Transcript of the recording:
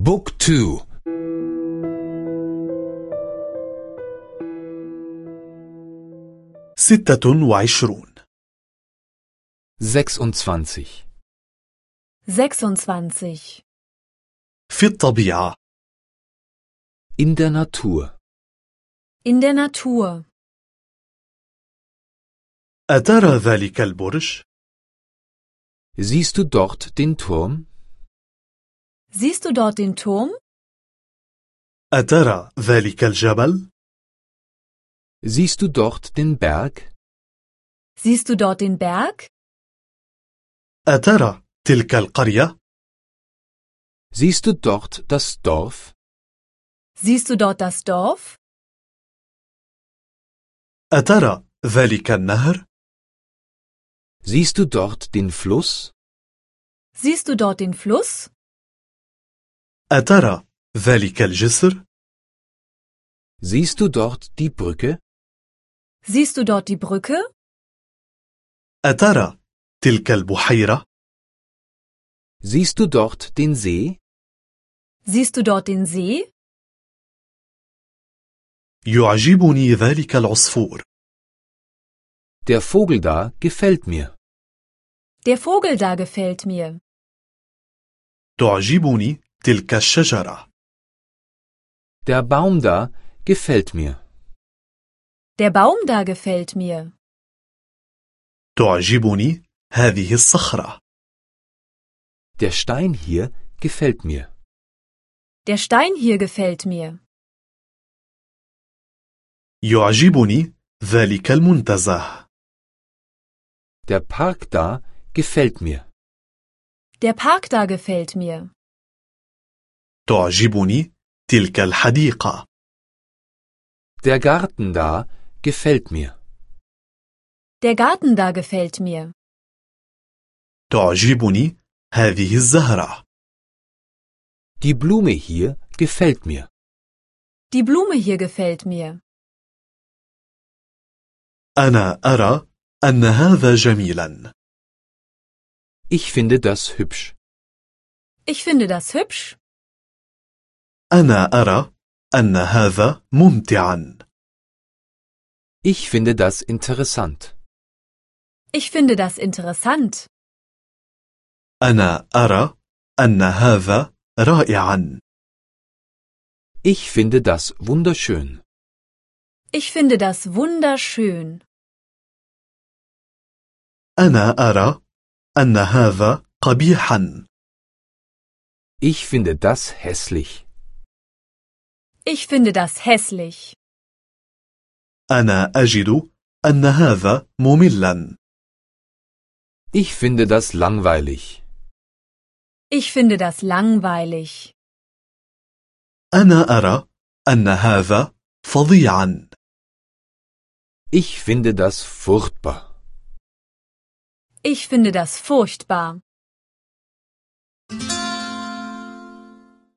بوك تو ستة وعشرون 26 26. في الطبيعة In der Natur In der Natur. أترى ذلك البرج؟ Siehst du dort den Turm? Siehst du dort den Turm? أترى ذلك الجبل؟ Siehst du dort den Berg? Siehst du dort den Berg? أترى تلك القرية؟ Siehst du dort das Dorf? Siehst du dort das Dorf? أترى ذلك النهر؟ Siehst du dort den Fluss? Siehst du dort den Fluss? أترى ذلك الجسر؟ Siehst du dort die Brücke? Siehst du dort die Brücke? أترى تلك البحيرة؟ Siehst du dort den See? Siehst du dort den See? يعجبني ذلك العصفور Der Vogel da gefällt mir. Der Vogel da gefällt mir. تعجبني تلك الشجرة Der Baum da gefällt mir. Der Baum da gefällt mir. تعجبني هذه الصخرة Der Stein hier gefällt mir. Der Stein hier gefällt mir. يعجبني ذلك المنتزه Der Park da gefällt mir. Der Park da gefällt mir. تعجبني تلك الحديقة Der Garten da gefällt mir. Der Garten da gefällt mir. تعجبني هذه الزهرة Die Blume hier gefällt mir. Die Blume hier gefällt mir. أنا أرى أن هذا جميلا Ich finde das hübsch. Ich finde das hübsch. أنا أرى أن هذا ممتعا Ich finde das interessant. Ich finde das interessant. أنا أرى أن هذا رائعا Ich finde das wunderschön. Ich finde das wunderschön. أنا أرى أن هذا قبيحا Ich finde das hässlich. Ich finde das hässlich. أنا أجد أن هذا مملا Ich finde das langweilig. Ich finde das langweilig. أنا أرى أن هذا فظيعا Ich finde das furchtbar. Ich finde das furchtbar.